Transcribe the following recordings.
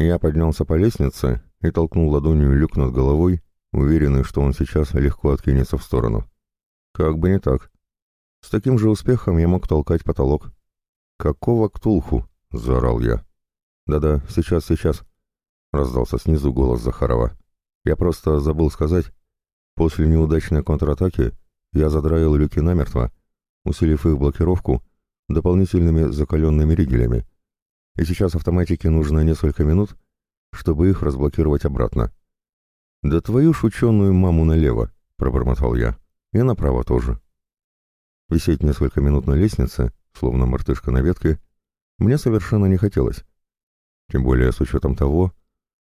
Я поднялся по лестнице и толкнул ладонью люк над головой, уверенный, что он сейчас легко откинется в сторону. Как бы не так. С таким же успехом я мог толкать потолок. «Какого ктулху?» — заорал я. «Да-да, сейчас, сейчас», — раздался снизу голос Захарова. «Я просто забыл сказать. После неудачной контратаки я задраил люки намертво, усилив их блокировку дополнительными закаленными ригелями. И сейчас автоматике нужно несколько минут, чтобы их разблокировать обратно. «Да твою ж ученую маму налево!» — пробормотал я. «И направо тоже». Висеть несколько минут на лестнице, словно мартышка на ветке, мне совершенно не хотелось. Тем более с учетом того,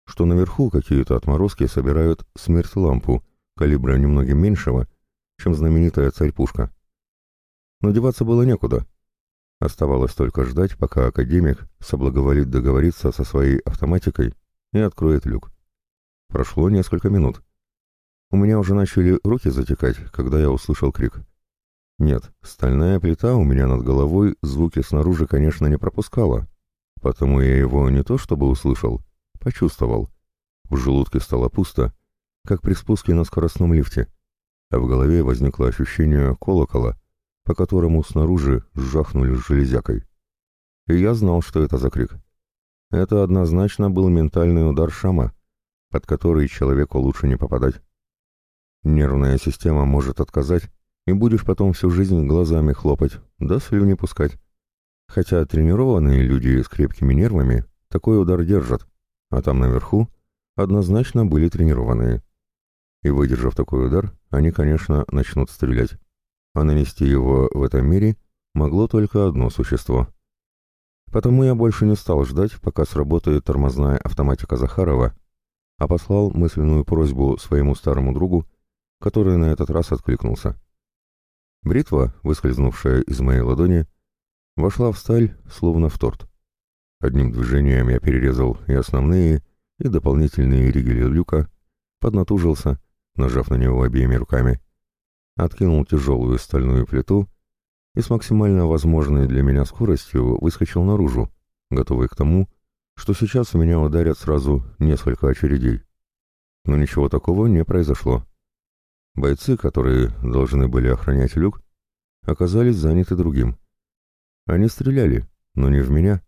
что наверху какие-то отморозки собирают смерть-лампу калибра немногим меньшего, чем знаменитая царь-пушка. Но деваться было некуда. Оставалось только ждать, пока академик соблаговолит договориться со своей автоматикой и откроет люк. Прошло несколько минут. У меня уже начали руки затекать, когда я услышал крик. Нет, стальная плита у меня над головой звуки снаружи, конечно, не пропускала, потому я его не то чтобы услышал, почувствовал. В желудке стало пусто, как при спуске на скоростном лифте, а в голове возникло ощущение колокола, по которому снаружи сжахнули железякой. И я знал, что это за крик. Это однозначно был ментальный удар Шама, под который человеку лучше не попадать. Нервная система может отказать, и будешь потом всю жизнь глазами хлопать, да слюни пускать. Хотя тренированные люди с крепкими нервами такой удар держат, а там наверху однозначно были тренированные. И выдержав такой удар, они, конечно, начнут стрелять. А нанести его в этом мире могло только одно существо. Потому я больше не стал ждать, пока сработает тормозная автоматика Захарова, а послал мысленную просьбу своему старому другу, который на этот раз откликнулся. Бритва, выскользнувшая из моей ладони, вошла в сталь, словно в торт. Одним движением я перерезал и основные, и дополнительные ригели люка, поднатужился, нажав на него обеими руками, откинул тяжелую стальную плиту и с максимально возможной для меня скоростью выскочил наружу, готовый к тому, что сейчас у меня ударят сразу несколько очередей. Но ничего такого не произошло. Бойцы, которые должны были охранять люк, оказались заняты другим. Они стреляли, но не в меня.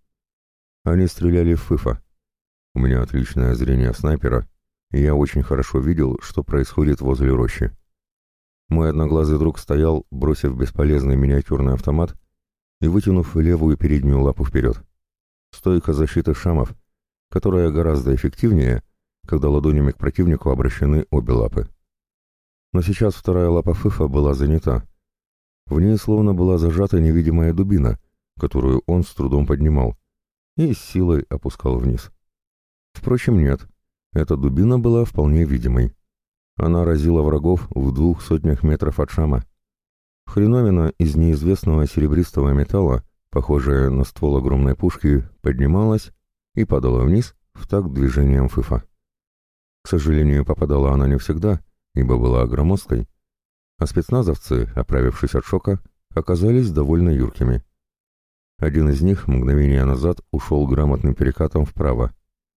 Они стреляли в Фыфа. У меня отличное зрение снайпера, и я очень хорошо видел, что происходит возле рощи. Мой одноглазый друг стоял, бросив бесполезный миниатюрный автомат и вытянув левую переднюю лапу вперед. Стойка защиты шамов, которая гораздо эффективнее, когда ладонями к противнику обращены обе лапы. Но сейчас вторая лапа Фыфа была занята. В ней словно была зажата невидимая дубина, которую он с трудом поднимал, и с силой опускал вниз. Впрочем, нет, эта дубина была вполне видимой. Она разила врагов в двух сотнях метров от Шама. Хреновина из неизвестного серебристого металла похожая на ствол огромной пушки, поднималась и падала вниз в такт движением фыфа. К сожалению, попадала она не всегда, ибо была громоздкой, а спецназовцы, оправившись от шока, оказались довольно юркими. Один из них мгновение назад ушел грамотным перекатом вправо,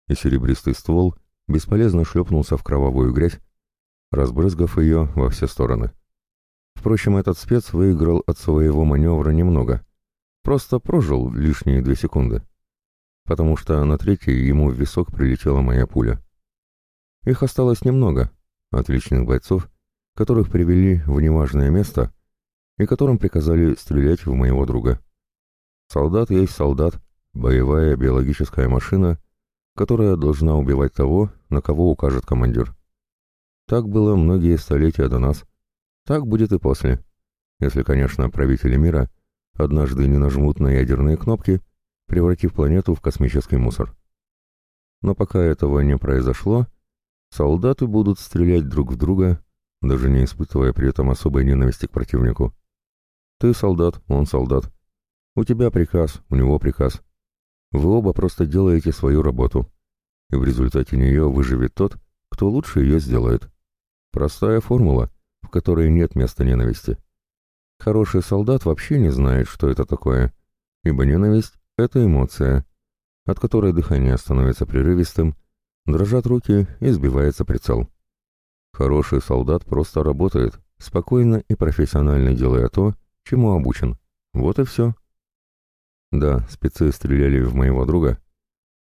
и серебристый ствол бесполезно шлепнулся в кровавую грязь, разбрызгав ее во все стороны. Впрочем, этот спец выиграл от своего маневра немного, Просто прожил лишние две секунды. Потому что на третьей ему в висок прилетела моя пуля. Их осталось немного, отличных бойцов, которых привели в неважное место и которым приказали стрелять в моего друга. Солдат есть солдат, боевая биологическая машина, которая должна убивать того, на кого укажет командир. Так было многие столетия до нас. Так будет и после. Если, конечно, правители мира однажды не нажмут на ядерные кнопки, превратив планету в космический мусор. Но пока этого не произошло, солдаты будут стрелять друг в друга, даже не испытывая при этом особой ненависти к противнику. Ты солдат, он солдат. У тебя приказ, у него приказ. Вы оба просто делаете свою работу, и в результате нее выживет тот, кто лучше ее сделает. Простая формула, в которой нет места ненависти. Хороший солдат вообще не знает, что это такое, ибо ненависть — это эмоция, от которой дыхание становится прерывистым, дрожат руки и сбивается прицел. Хороший солдат просто работает, спокойно и профессионально делая то, чему обучен. Вот и все. Да, спецы стреляли в моего друга,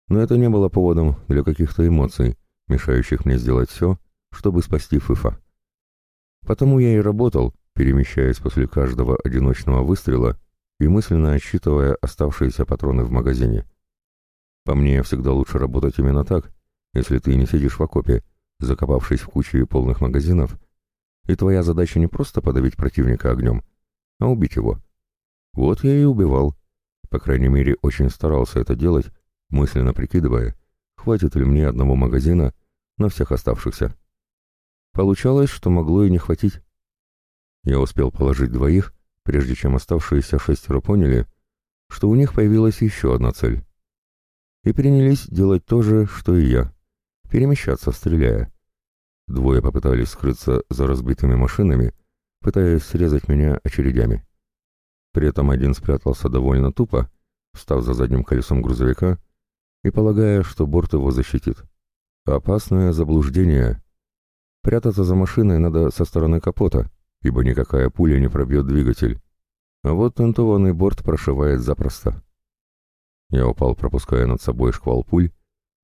но это не было поводом для каких-то эмоций, мешающих мне сделать все, чтобы спасти Фыфа. Потому я и работал, перемещаясь после каждого одиночного выстрела и мысленно отсчитывая оставшиеся патроны в магазине. По мне, всегда лучше работать именно так, если ты не сидишь в окопе, закопавшись в куче полных магазинов, и твоя задача не просто подавить противника огнем, а убить его. Вот я и убивал. По крайней мере, очень старался это делать, мысленно прикидывая, хватит ли мне одного магазина на всех оставшихся. Получалось, что могло и не хватить. Я успел положить двоих, прежде чем оставшиеся шестеро поняли, что у них появилась еще одна цель. И принялись делать то же, что и я — перемещаться, стреляя. Двое попытались скрыться за разбитыми машинами, пытаясь срезать меня очередями. При этом один спрятался довольно тупо, встав за задним колесом грузовика и полагая, что борт его защитит. Опасное заблуждение. Прятаться за машиной надо со стороны капота, ибо никакая пуля не пробьет двигатель. А вот тентованный борт прошивает запросто. Я упал, пропуская над собой шквал пуль,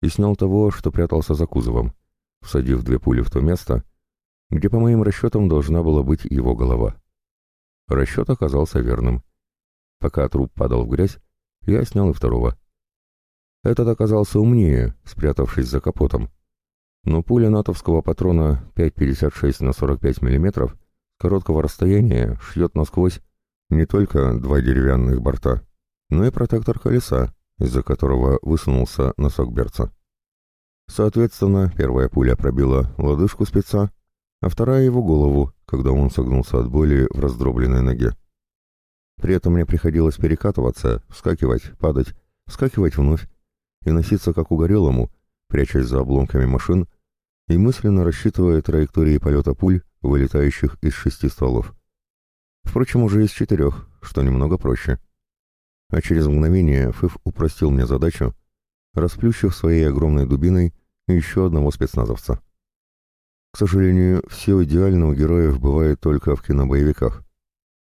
и снял того, что прятался за кузовом, всадив две пули в то место, где, по моим расчетам, должна была быть его голова. Расчет оказался верным. Пока труп падал в грязь, я снял и второго. Этот оказался умнее, спрятавшись за капотом. Но пуля натовского патрона 5,56 на 45 мм короткого расстояния шьет насквозь не только два деревянных борта, но и протектор колеса, из-за которого высунулся носок берца. Соответственно, первая пуля пробила лодыжку спеца, а вторая его голову, когда он согнулся от боли в раздробленной ноге. При этом мне приходилось перекатываться, вскакивать, падать, вскакивать вновь, и носиться как угорелому, прячась за обломками машин и мысленно рассчитывая траектории полета пуль, вылетающих из шести стволов. Впрочем, уже из четырех, что немного проще. А через мгновение Фыф упростил мне задачу, расплющив своей огромной дубиной еще одного спецназовца. К сожалению, все идеально у героев бывает только в кинобоевиках.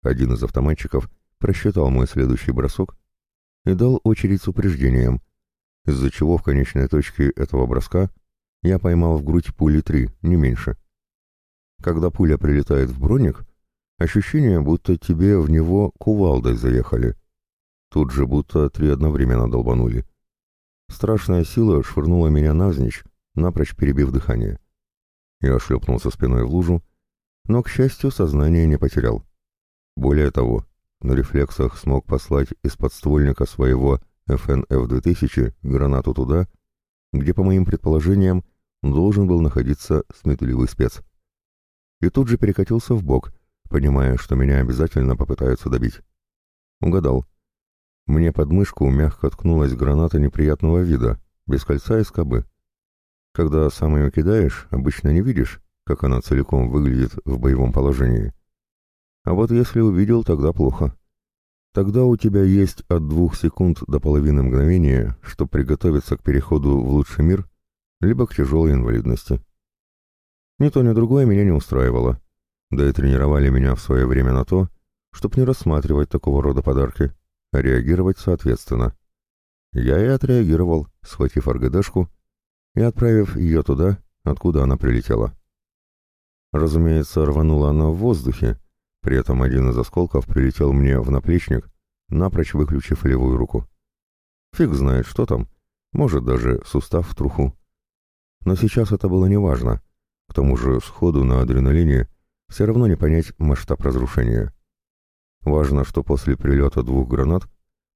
Один из автоматчиков просчитал мой следующий бросок и дал очередь с упреждением, из-за чего в конечной точке этого броска я поймал в грудь пули три, не меньше. Когда пуля прилетает в броник, ощущение, будто тебе в него кувалдой заехали. Тут же будто три одновременно долбанули. Страшная сила швырнула меня навзничь, напрочь перебив дыхание. Я шлепнулся спиной в лужу, но, к счастью, сознание не потерял. Более того, на рефлексах смог послать из подствольника своего ФНФ-2000 гранату туда, где, по моим предположениям, должен был находиться сметливый спец. И тут же перекатился в бок, понимая, что меня обязательно попытаются добить. Угадал. Мне под мышку мягко ткнулась граната неприятного вида, без кольца и скобы. Когда сам ее кидаешь, обычно не видишь, как она целиком выглядит в боевом положении. А вот если увидел, тогда плохо. Тогда у тебя есть от двух секунд до половины мгновения, чтобы приготовиться к переходу в лучший мир, либо к тяжелой инвалидности. Ни то, ни другое меня не устраивало, да и тренировали меня в свое время на то, чтобы не рассматривать такого рода подарки, а реагировать соответственно. Я и отреагировал, схватив РГДшку и отправив ее туда, откуда она прилетела. Разумеется, рванула она в воздухе, при этом один из осколков прилетел мне в наплечник, напрочь выключив левую руку. Фиг знает, что там, может даже сустав в труху. Но сейчас это было неважно. К тому же сходу на адреналине все равно не понять масштаб разрушения. Важно, что после прилета двух гранат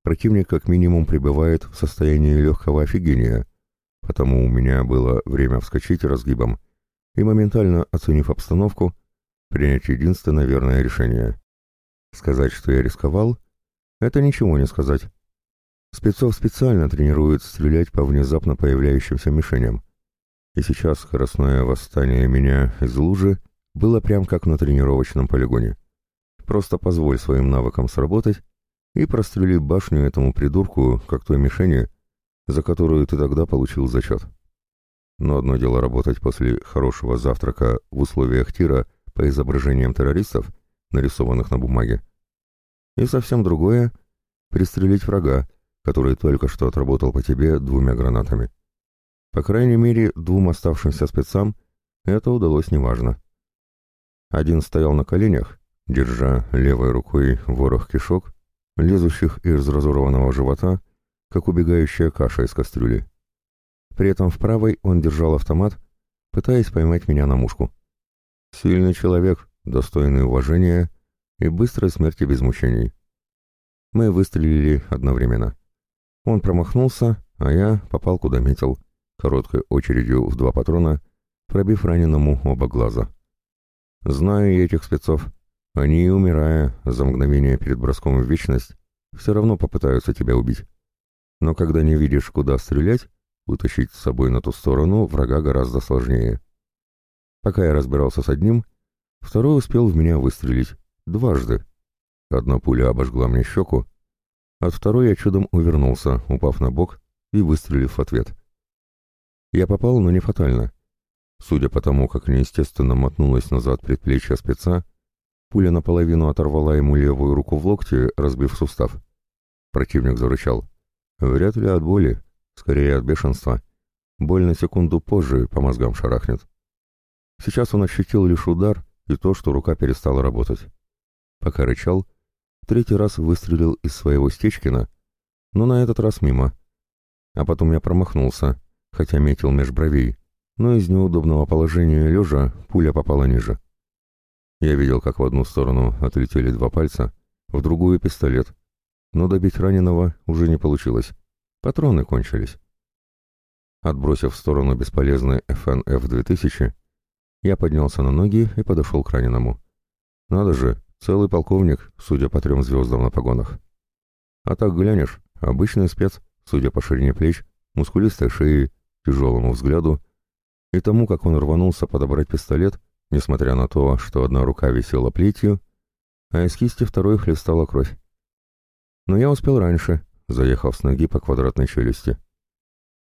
противник как минимум пребывает в состоянии легкого офигения, потому у меня было время вскочить разгибом и, моментально оценив обстановку, принять единственное верное решение. Сказать, что я рисковал, это ничего не сказать. Спецов специально тренируют стрелять по внезапно появляющимся мишеням. И сейчас скоростное восстание меня из лужи было прям как на тренировочном полигоне. Просто позволь своим навыкам сработать и прострели башню этому придурку, как той мишени, за которую ты тогда получил зачет. Но одно дело работать после хорошего завтрака в условиях тира по изображениям террористов, нарисованных на бумаге, и совсем другое — пристрелить врага, который только что отработал по тебе двумя гранатами. По крайней мере, двум оставшимся спецам это удалось неважно. Один стоял на коленях, держа левой рукой ворох кишок, лезущих из разорванного живота, как убегающая каша из кастрюли. При этом в правой он держал автомат, пытаясь поймать меня на мушку. Сильный человек, достойный уважения и быстрой смерти без мучений. Мы выстрелили одновременно. Он промахнулся, а я попал куда метил, короткой очередью в два патрона, пробив раненому оба глаза. Знаю я этих спецов. Они, умирая за мгновение перед броском в вечность, все равно попытаются тебя убить. Но когда не видишь, куда стрелять, вытащить с собой на ту сторону врага гораздо сложнее. Пока я разбирался с одним, второй успел в меня выстрелить. Дважды. Одна пуля обожгла мне щеку, от второй я чудом увернулся, упав на бок и выстрелив в ответ. Я попал, но не фатально. Судя по тому, как неестественно мотнулась назад предплечье спеца, пуля наполовину оторвала ему левую руку в локте, разбив сустав. Противник зарычал. Вряд ли от боли, скорее от бешенства. Боль на секунду позже по мозгам шарахнет. Сейчас он ощутил лишь удар и то, что рука перестала работать. Пока рычал, третий раз выстрелил из своего Стечкина, но на этот раз мимо. А потом я промахнулся, хотя метил меж бровей, но из неудобного положения лежа пуля попала ниже. Я видел, как в одну сторону отлетели два пальца, в другую пистолет, но добить раненого уже не получилось. Патроны кончились. Отбросив в сторону бесполезный FNF-2000, я поднялся на ноги и подошел к раненому. Надо же, целый полковник, судя по трем звездам на погонах. А так глянешь, обычный спец, судя по ширине плеч, мускулистой шеи, тяжелому взгляду и тому, как он рванулся подобрать пистолет, несмотря на то, что одна рука висела плетью, а из кисти второй хлестала кровь. Но я успел раньше, заехав с ноги по квадратной челюсти.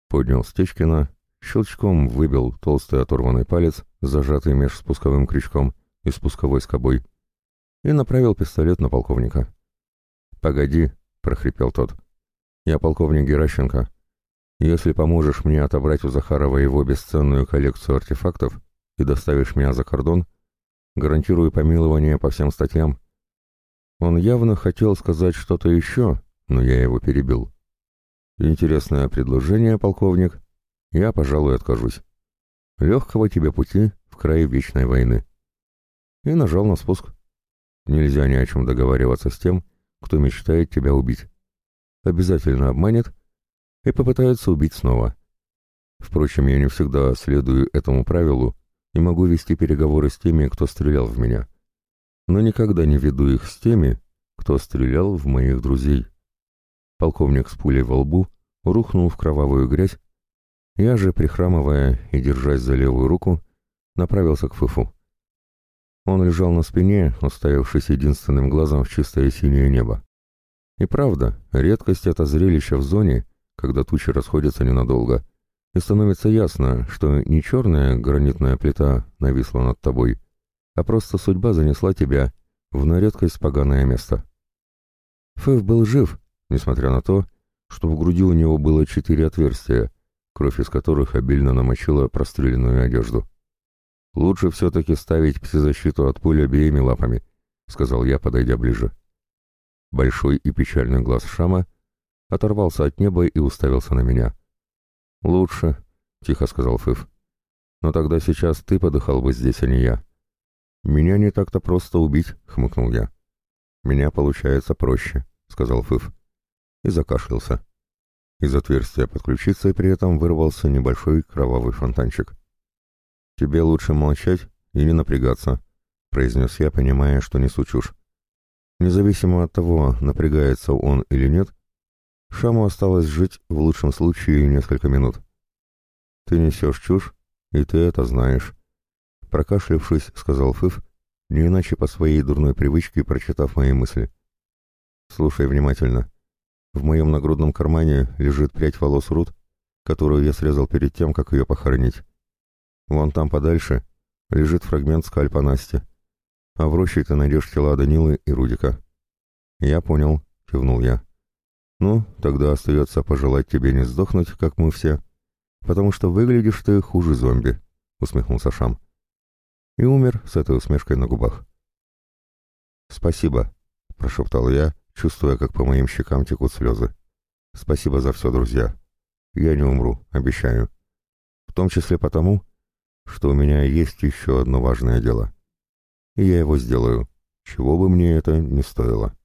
Поднял Стечкина, щелчком выбил толстый оторванный палец, зажатый меж спусковым крючком и спусковой скобой, и направил пистолет на полковника. «Погоди», — прохрипел тот. «Я полковник Геращенко. Если поможешь мне отобрать у Захарова его бесценную коллекцию артефактов и доставишь меня за кордон, гарантирую помилование по всем статьям». Он явно хотел сказать что-то еще, но я его перебил. «Интересное предложение, полковник. Я, пожалуй, откажусь. Легкого тебе пути в крае вечной войны». И нажал на спуск. Нельзя ни о чем договариваться с тем, кто мечтает тебя убить. Обязательно обманет и попытается убить снова. Впрочем, я не всегда следую этому правилу и могу вести переговоры с теми, кто стрелял в меня. Но никогда не веду их с теми, кто стрелял в моих друзей. Полковник с пулей во лбу рухнул в кровавую грязь, я же, прихрамывая и держась за левую руку, направился к Фыфу. Он лежал на спине, уставившись единственным глазом в чистое синее небо. И правда, редкость это зрелище в зоне, когда тучи расходятся ненадолго, и становится ясно, что не черная гранитная плита нависла над тобой, а просто судьба занесла тебя в на редкость поганое место. Фэв был жив, несмотря на то, что в груди у него было четыре отверстия, кровь из которых обильно намочила простреленную одежду. «Лучше все-таки ставить псизащиту от пули обеими лапами», — сказал я, подойдя ближе. Большой и печальный глаз Шама оторвался от неба и уставился на меня. «Лучше», — тихо сказал Фыф. «Но тогда сейчас ты подыхал бы здесь, а не я». «Меня не так-то просто убить», — хмыкнул я. «Меня получается проще», — сказал Фыф. И закашлялся. Из отверстия под ключицей при этом вырвался небольшой кровавый фонтанчик. «Тебе лучше молчать и не напрягаться», — произнес я, понимая, что несу чушь. Независимо от того, напрягается он или нет, Шаму осталось жить в лучшем случае несколько минут. «Ты несешь чушь, и ты это знаешь», — прокашлявшись, сказал Фыф, не иначе по своей дурной привычке прочитав мои мысли. «Слушай внимательно. В моем нагрудном кармане лежит прядь волос Рут, которую я срезал перед тем, как ее похоронить. Вон там подальше лежит фрагмент скальпа Насти. А в роще ты найдешь тела Данилы и Рудика. Я понял, кивнул я. Ну, тогда остается пожелать тебе не сдохнуть, как мы все, потому что выглядишь ты хуже зомби, усмехнулся Шам. И умер с этой усмешкой на губах. «Спасибо», — прошептал я, чувствуя, как по моим щекам текут слезы. «Спасибо за все, друзья. Я не умру, обещаю. В том числе потому, что у меня есть еще одно важное дело. И я его сделаю, чего бы мне это ни стоило».